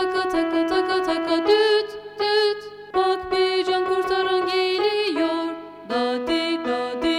taka taka taka taka düt düt. Bak bir can kurtaran geliyor. Dadi dadi